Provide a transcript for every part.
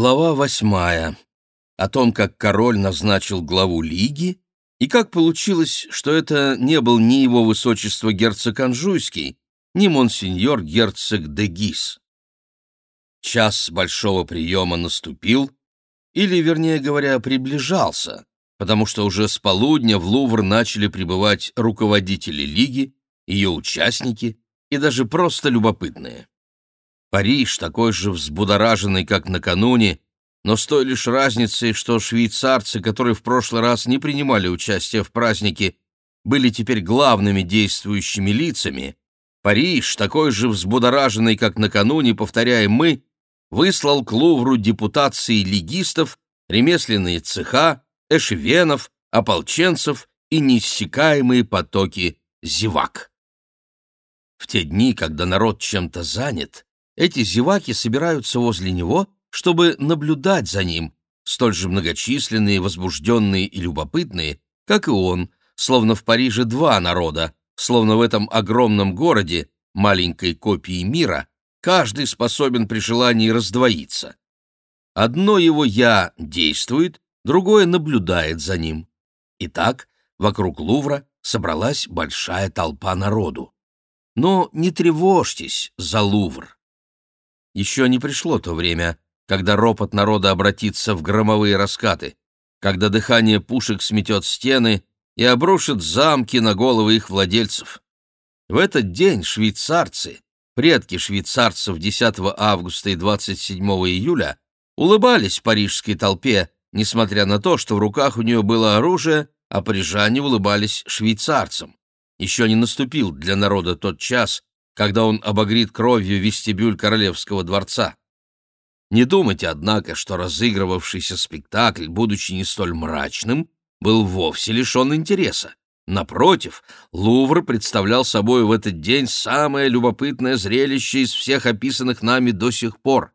Глава восьмая. О том, как король назначил главу лиги, и как получилось, что это не был ни его высочество герцог Анжуйский, ни монсеньор герцог де Гис. Час большого приема наступил, или, вернее говоря, приближался, потому что уже с полудня в Лувр начали прибывать руководители лиги, ее участники и даже просто любопытные. Париж, такой же взбудораженный, как накануне, но с той лишь разницей, что швейцарцы, которые в прошлый раз не принимали участие в празднике, были теперь главными действующими лицами, Париж, такой же взбудораженный, как накануне, повторяем мы, выслал к Лувру депутации легистов, ремесленные цеха, эшевенов, ополченцев и неиссякаемые потоки зевак. В те дни, когда народ чем-то занят, эти зеваки собираются возле него, чтобы наблюдать за ним, столь же многочисленные, возбужденные и любопытные, как и он, словно в Париже два народа, словно в этом огромном городе, маленькой копии мира, каждый способен при желании раздвоиться. Одно его «я» действует, другое наблюдает за ним. Итак, вокруг Лувра собралась большая толпа народу. Но не тревожьтесь за Лувр. Еще не пришло то время, когда ропот народа обратится в громовые раскаты, когда дыхание пушек сметет стены и обрушит замки на головы их владельцев. В этот день швейцарцы, предки швейцарцев 10 августа и 27 июля, улыбались парижской толпе, несмотря на то, что в руках у нее было оружие, а парижане улыбались швейцарцам. Еще не наступил для народа тот час, когда он обогрит кровью вестибюль королевского дворца. Не думайте, однако, что разыгрывавшийся спектакль, будучи не столь мрачным, был вовсе лишен интереса. Напротив, Лувр представлял собой в этот день самое любопытное зрелище из всех описанных нами до сих пор.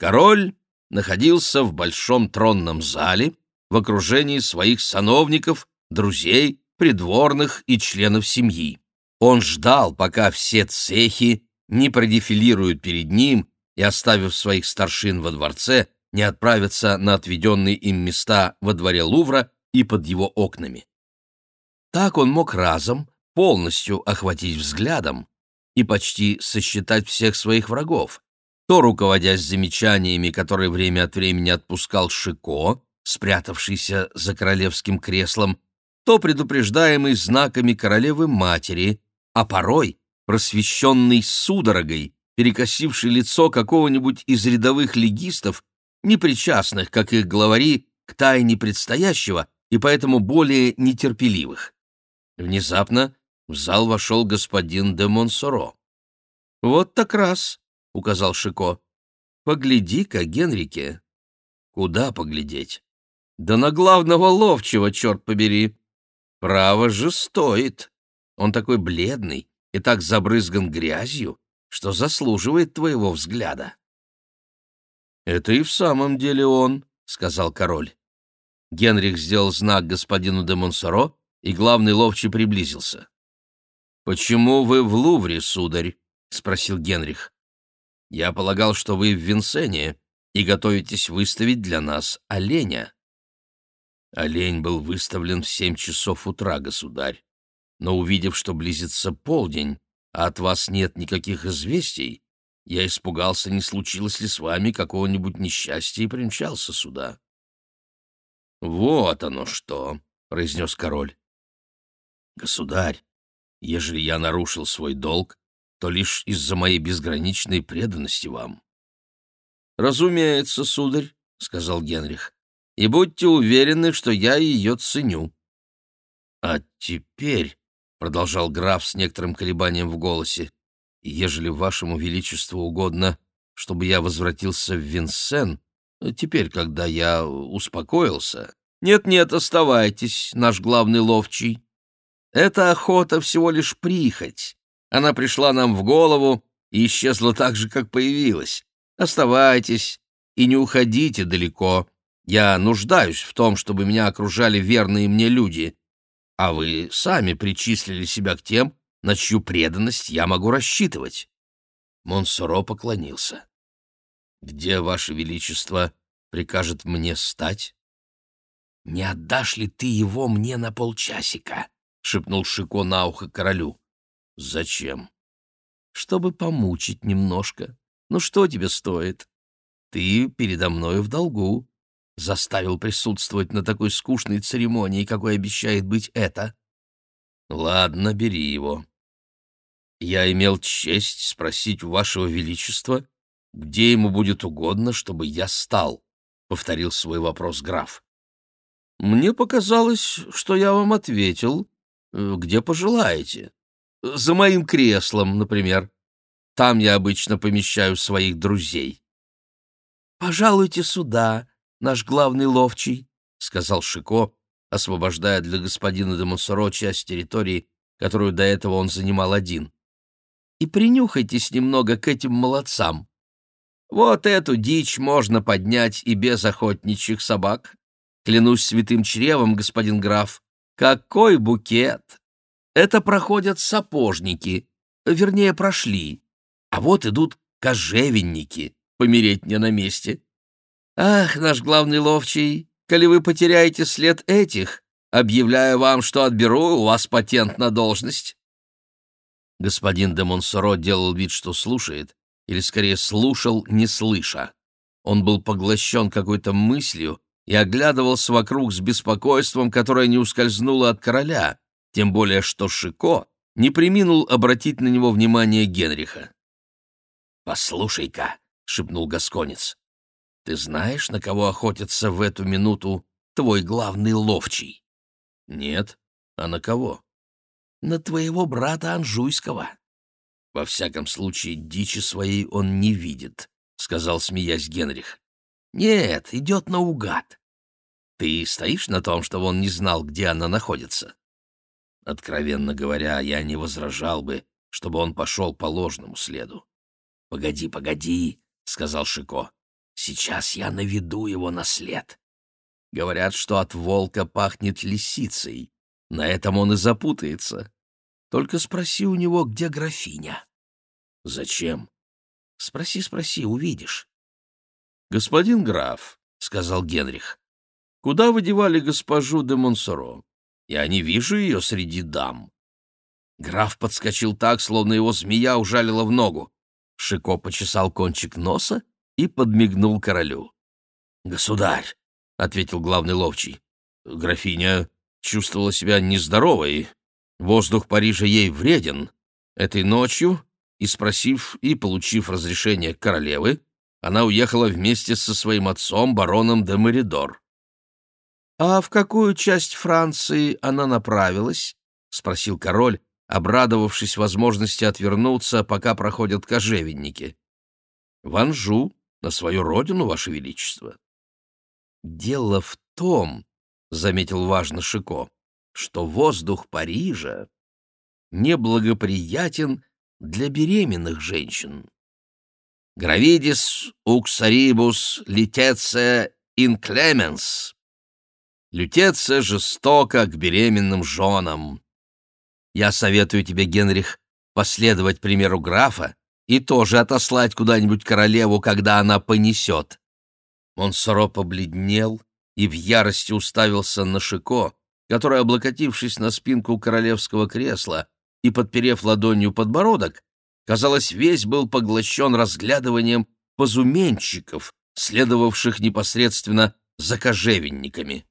Король находился в большом тронном зале в окружении своих сановников, друзей, придворных и членов семьи. Он ждал, пока все цехи не продефилируют перед ним и, оставив своих старшин во дворце, не отправятся на отведенные им места во дворе Лувра и под его окнами. Так он мог разом полностью охватить взглядом и почти сосчитать всех своих врагов, то руководясь замечаниями, которые время от времени отпускал Шико, спрятавшийся за королевским креслом, то предупреждаемый знаками королевы-матери, а порой просвещенный судорогой, перекосивший лицо какого-нибудь из рядовых легистов, непричастных, как их главари, к тайне предстоящего и поэтому более нетерпеливых. Внезапно в зал вошел господин де Монсоро. «Вот так раз», — указал Шико. «Погляди-ка, Генрике». «Куда поглядеть?» «Да на главного ловчего, черт побери!» «Право же стоит!» Он такой бледный и так забрызган грязью, что заслуживает твоего взгляда. «Это и в самом деле он», — сказал король. Генрих сделал знак господину де Монсоро, и главный ловчий приблизился. «Почему вы в Лувре, сударь?» — спросил Генрих. «Я полагал, что вы в Винсене и готовитесь выставить для нас оленя». Олень был выставлен в семь часов утра, государь но увидев, что близится полдень, а от вас нет никаких известий, я испугался, не случилось ли с вами какого-нибудь несчастья и примчался сюда. — Вот оно что, — произнес король. — Государь, ежели я нарушил свой долг, то лишь из-за моей безграничной преданности вам. — Разумеется, сударь, — сказал Генрих, — и будьте уверены, что я ее ценю. — А теперь, продолжал граф с некоторым колебанием в голосе, ежели вашему величеству угодно, чтобы я возвратился в Винсен, теперь, когда я успокоился... Нет-нет, оставайтесь, наш главный ловчий. Эта охота всего лишь прихоть. Она пришла нам в голову и исчезла так же, как появилась. Оставайтесь и не уходите далеко. Я нуждаюсь в том, чтобы меня окружали верные мне люди а вы сами причислили себя к тем, на чью преданность я могу рассчитывать. Монсоро поклонился. Где, Ваше Величество, прикажет мне стать? «Не отдашь ли ты его мне на полчасика?» — шепнул Шико на ухо королю. «Зачем?» «Чтобы помучить немножко. Ну что тебе стоит? Ты передо мною в долгу. Заставил присутствовать на такой скучной церемонии, какой обещает быть это». «Ладно, бери его. Я имел честь спросить у Вашего Величества, где ему будет угодно, чтобы я стал», — повторил свой вопрос граф. «Мне показалось, что я вам ответил, э, где пожелаете. За моим креслом, например. Там я обычно помещаю своих друзей». «Пожалуйте сюда, наш главный ловчий», — сказал Шико, освобождая для господина де часть территории, которую до этого он занимал один. «И принюхайтесь немного к этим молодцам. Вот эту дичь можно поднять и без охотничьих собак. Клянусь святым чревом, господин граф, какой букет! Это проходят сапожники, вернее, прошли. А вот идут кожевенники, помереть мне на месте. Ах, наш главный ловчий, коли вы потеряете след этих, объявляю вам, что отберу у вас патент на должность. Господин де Монсоро делал вид, что слушает, или скорее слушал, не слыша. Он был поглощен какой-то мыслью и оглядывался вокруг с беспокойством, которое не ускользнуло от короля, тем более что Шико не приминул обратить на него внимание Генриха. «Послушай-ка», — шепнул Гасконец, — «ты знаешь, на кого охотится в эту минуту твой главный ловчий?» «Нет. А на кого?» «На твоего брата Анжуйского». «Во всяком случае, дичи своей он не видит», — сказал, смеясь Генрих. «Нет, идет наугад. Ты стоишь на том, что он не знал, где она находится?» Откровенно говоря, я не возражал бы, чтобы он пошел по ложному следу. «Погоди, погоди», — сказал Шико. «Сейчас я наведу его на след. Говорят, что от волка пахнет лисицей. На этом он и запутается. Только спроси у него, где графиня». «Зачем?» «Спроси, спроси, увидишь». «Господин граф», — сказал Генрих, — «куда вы девали госпожу де Монсоро? Я не вижу ее среди дам». Граф подскочил так, словно его змея ужалила в ногу. Шико почесал кончик носа и подмигнул королю. «Государь», — ответил главный ловчий, — «графиня чувствовала себя нездоровой. Воздух Парижа ей вреден. Этой ночью, и спросив и получив разрешение королевы, она уехала вместе со своим отцом, бароном де Меридор. «А в какую часть Франции она направилась?» — спросил король, обрадовавшись возможности отвернуться, пока проходят кожевенники. «В Анжу, на свою родину, Ваше Величество». «Дело в том, — заметил важно Шико, — что воздух Парижа неблагоприятен для беременных женщин. Гравидис уксарибус литеция инклеменс. Лютеция жестоко к беременным женам. Я советую тебе, Генрих, последовать примеру графа и тоже отослать куда-нибудь королеву, когда она понесет. Монсоро побледнел и в ярости уставился на Шико, который, облокотившись на спинку королевского кресла и подперев ладонью подбородок, казалось, весь был поглощен разглядыванием позуменщиков, следовавших непосредственно за кожевенниками.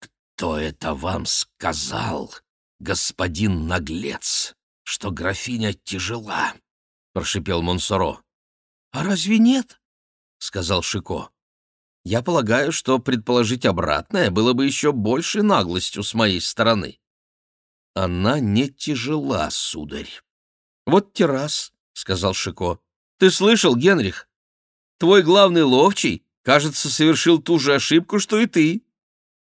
«Кто это вам сказал, господин наглец, что графиня тяжела?» — прошипел Монсоро. «А разве нет?» — сказал Шико. «Я полагаю, что предположить обратное было бы еще большей наглостью с моей стороны». «Она не тяжела, сударь», «Вот террас», — сказал Шико. «Ты слышал, Генрих? Твой главный ловчий, кажется, совершил ту же ошибку, что и ты.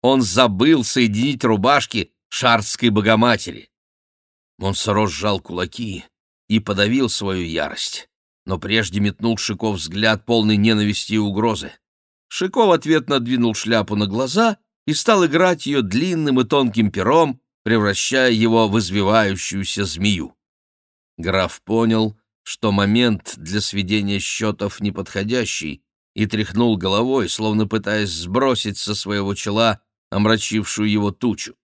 Он забыл соединить рубашки шарской богоматери». Монсоро сжал кулаки и подавил свою ярость, но прежде метнул Шико взгляд полный ненависти и угрозы. Шико в ответ надвинул шляпу на глаза и стал играть ее длинным и тонким пером, превращая его в извивающуюся змею. Граф понял, что момент для сведения счетов неподходящий, и тряхнул головой, словно пытаясь сбросить со своего чела омрачившую его тучу.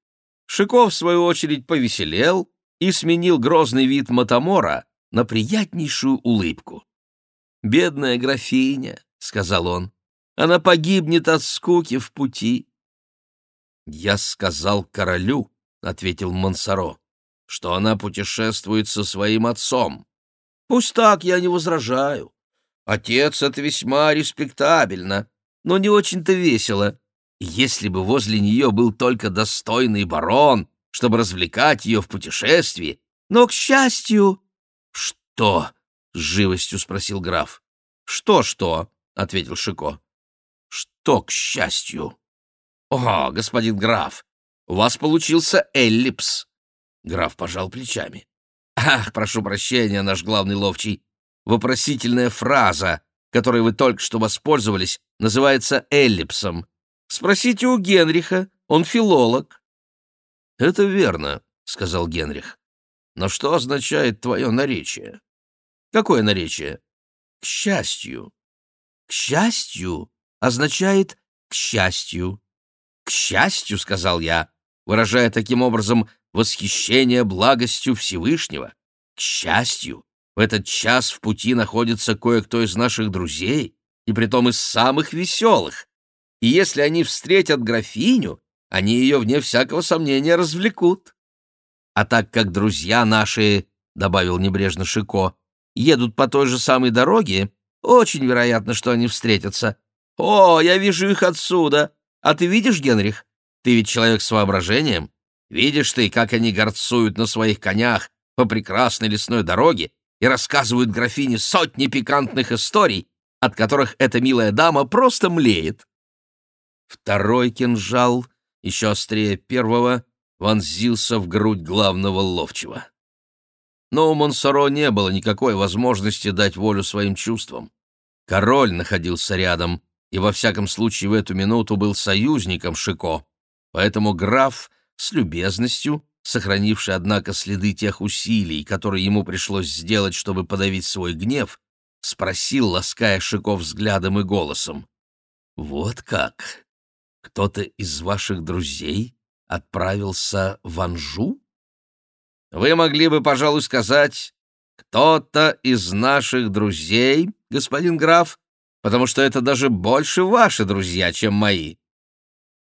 Шиков, в свою очередь, повеселел и сменил грозный вид Матамора на приятнейшую улыбку. «Бедная графиня», — сказал он, — «она погибнет от скуки в пути». «Я сказал королю», — ответил Монсоро, — «что она путешествует со своим отцом». «Пусть так, я не возражаю. Отец — это весьма респектабельно, но не очень-то весело. Если бы возле нее был только достойный барон, чтобы развлекать ее в путешествии, но, к счастью... — Что? — с живостью спросил граф. «Что — Что-что? — ответил Шико. — Что, к счастью? — О, господин граф, у вас получился эллипс. Граф пожал плечами. — Ах, прошу прощения, наш главный ловчий, Вопросительная фраза, которой вы только что воспользовались, называется эллипсом. Спросите у Генриха, он филолог. — Это верно, — сказал Генрих. — Но что означает твое наречие? — Какое наречие? — К счастью. — К счастью означает «к счастью». «К счастью», — сказал я, выражая таким образом восхищение благостью Всевышнего. «К счастью, в этот час в пути находится кое-кто из наших друзей, и притом из самых веселых. И если они встретят графиню, они ее, вне всякого сомнения, развлекут. А так как друзья наши, — добавил небрежно Шико, — едут по той же самой дороге, очень вероятно, что они встретятся. О, я вижу их отсюда. А ты видишь, Генрих? Ты ведь человек с воображением. Видишь ты, как они горцуют на своих конях по прекрасной лесной дороге, и рассказывают графине сотни пикантных историй, от которых эта милая дама просто млеет. Второй кинжал, еще острее первого, вонзился в грудь главного ловчего. Но у Монсоро не было никакой возможности дать волю своим чувствам. Король находился рядом и, во всяком случае, в эту минуту был союзником Шико, поэтому граф с любезностью сохранивший, однако, следы тех усилий, которые ему пришлось сделать, чтобы подавить свой гнев, спросил, лаская Шиков взглядом и голосом. «Вот как? Кто-то из ваших друзей отправился в Анжу?» «Вы могли бы, пожалуй, сказать, кто-то из наших друзей, господин граф, потому что это даже больше ваши друзья, чем мои».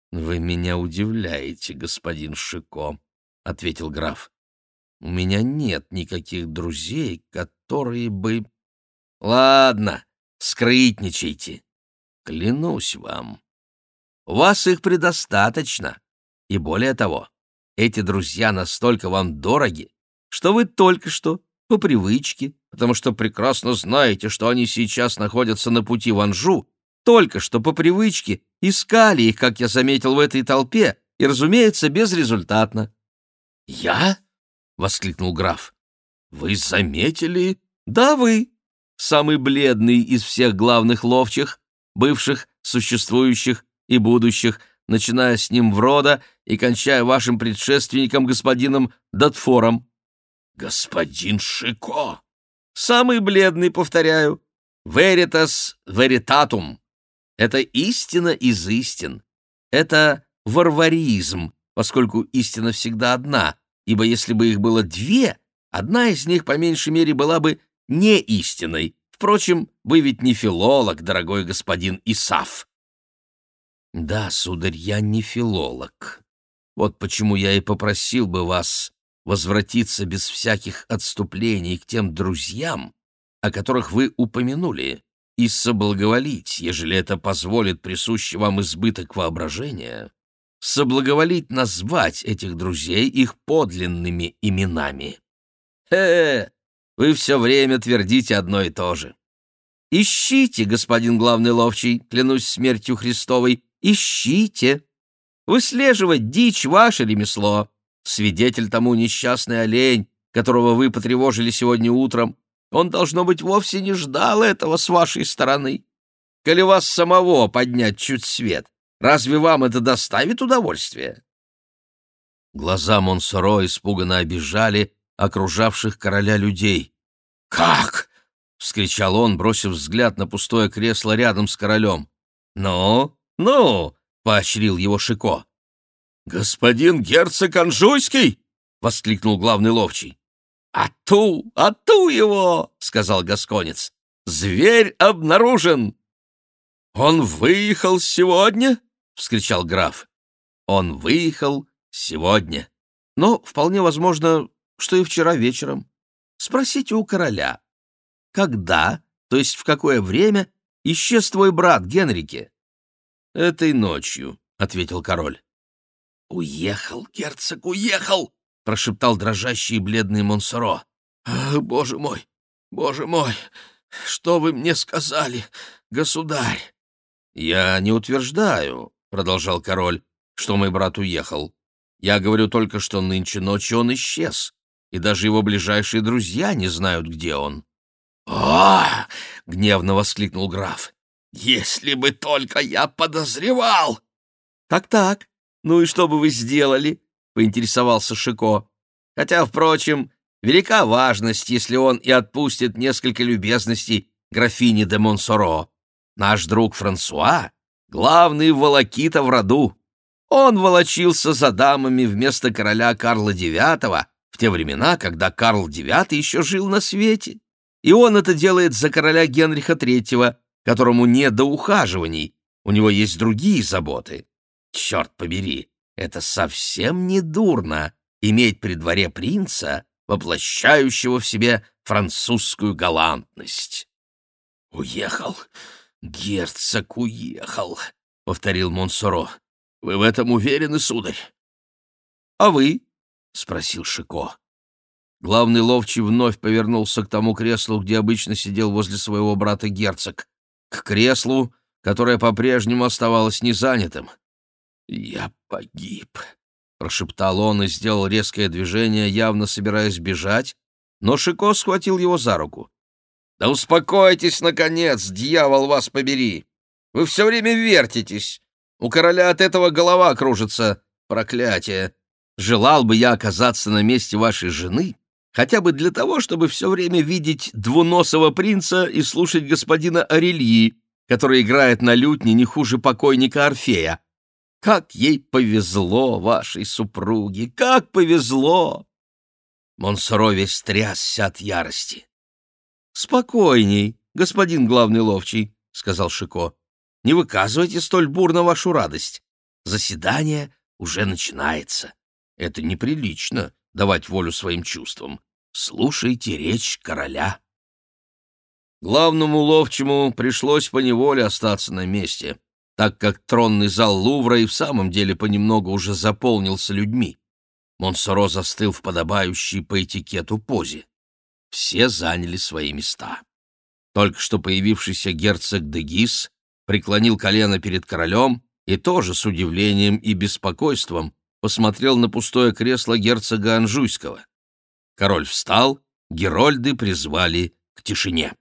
«Вы меня удивляете, господин Шико», — ответил граф. «У меня нет никаких друзей, которые бы...» «Ладно, скрытничайте. Клянусь вам. У вас их предостаточно. И более того, эти друзья настолько вам дороги, что вы только что, по привычке, потому что прекрасно знаете, что они сейчас находятся на пути в Анжу, только что по привычке искали их, как я заметил в этой толпе, и, разумеется, безрезультатно. «Я?» — воскликнул граф. «Вы заметили?» «Да, вы. Самый бледный из всех главных ловчих, бывших, существующих и будущих, начиная с ним в рода и кончая вашим предшественником господином Датфором». «Господин Шико!» «Самый бледный, повторяю. Veritas veritatum. Это истина из истин. Это варваризм, поскольку истина всегда одна, ибо если бы их было две, одна из них, по меньшей мере, была бы не истиной. Впрочем, вы ведь не филолог, дорогой господин Исаф. Да, сударь, я не филолог. Вот почему я и попросил бы вас возвратиться без всяких отступлений к тем друзьям, о которых вы упомянули, и соблаговолить, ежели это позволит присущий вам избыток воображения, соблаговолить назвать этих друзей их подлинными именами. Хе, вы все время твердите одно и то же. Ищите, господин главный ловчий, клянусь смертью Христовой, ищите. Выслеживать дичь — ваше ремесло. Свидетель тому несчастный олень, которого вы потревожили сегодня утром. Он, должно быть, вовсе не ждал этого с вашей стороны. Коли вас самого поднять чуть свет, Разве вам это доставит удовольствие?» Глаза Монсоро испуганно обижали окружавших короля людей. «Как? вскричал он, бросив взгляд на пустое кресло рядом с королем. «Ну, ну!» — поощрил его Шико. «Господин герцог Анжуйский!» — воскликнул главный ловчий. «Ату! Ату его!» — сказал Гасконец. «Зверь обнаружен!» «Он выехал сегодня?» — вскричал граф. «Он выехал сегодня. Но вполне возможно, что и вчера вечером. Спросите у короля, когда, то есть в какое время, исчез твой брат Генрике?» «Этой ночью», — ответил король. «Уехал, герцог, уехал!» — прошептал дрожащий и бледный Монсоро. «Боже мой, боже мой, что вы мне сказали, государь?» «Я не утверждаю», — продолжал король, — «что мой брат уехал. Я говорю только, что нынче ночью он исчез, и даже его ближайшие друзья не знают, где он». «О!» — гневно воскликнул граф. «Если бы только я подозревал!» «Так-так, ну и что бы вы сделали?» — поинтересовался Шико. «Хотя, впрочем, велика важность, если он и отпустит несколько любезностей графине де Монсоро. Наш друг Франсуа — главный волокита в роду. Он волочился за дамами вместо короля Карла IX в те времена, когда Карл IX еще жил на свете. И он это делает за короля Генриха III, которому не до ухаживаний, у него есть другие заботы. Черт побери, это совсем не дурно иметь при дворе принца, воплощающего в себе французскую галантность. «Уехал, герцог уехал», — повторил Монсоро. «Вы в этом уверены, сударь?» «А вы?» — спросил Шико. Главный ловчий вновь повернулся к тому креслу, где обычно сидел возле своего брата герцог, к креслу, которое по-прежнему оставалось незанятым. «Я погиб», — прошептал он и сделал резкое движение, явно собираясь бежать, но Шико схватил его за руку. «Да успокойтесь, наконец, дьявол вас побери! Вы все время вертитесь! У короля от этого голова кружится! Проклятие! Желал бы я оказаться на месте вашей жены, хотя бы для того, чтобы все время видеть двуносого принца и слушать господина Орельи, который играет на лютне не хуже покойника Орфея. Как ей повезло, вашей супруге, как повезло!» Монсоро весь трясся от ярости. «Спокойней, господин главный ловчий», — сказал Шико. «Не выказывайте столь бурно вашу радость. Заседание уже начинается. Это неприлично — давать волю своим чувствам. Слушайте речь короля. Главному ловчему пришлось поневоле остаться на месте, так как тронный зал Лувра и в самом деле понемногу уже заполнился людьми. Монсоро застыл в подобающей по этикету позе. Все заняли свои места. Только что появившийся герцог де Гис преклонил колено перед королем и тоже с удивлением и беспокойством посмотрел на пустое кресло герцога Анжуйского. Король встал, герольды призвали к тишине.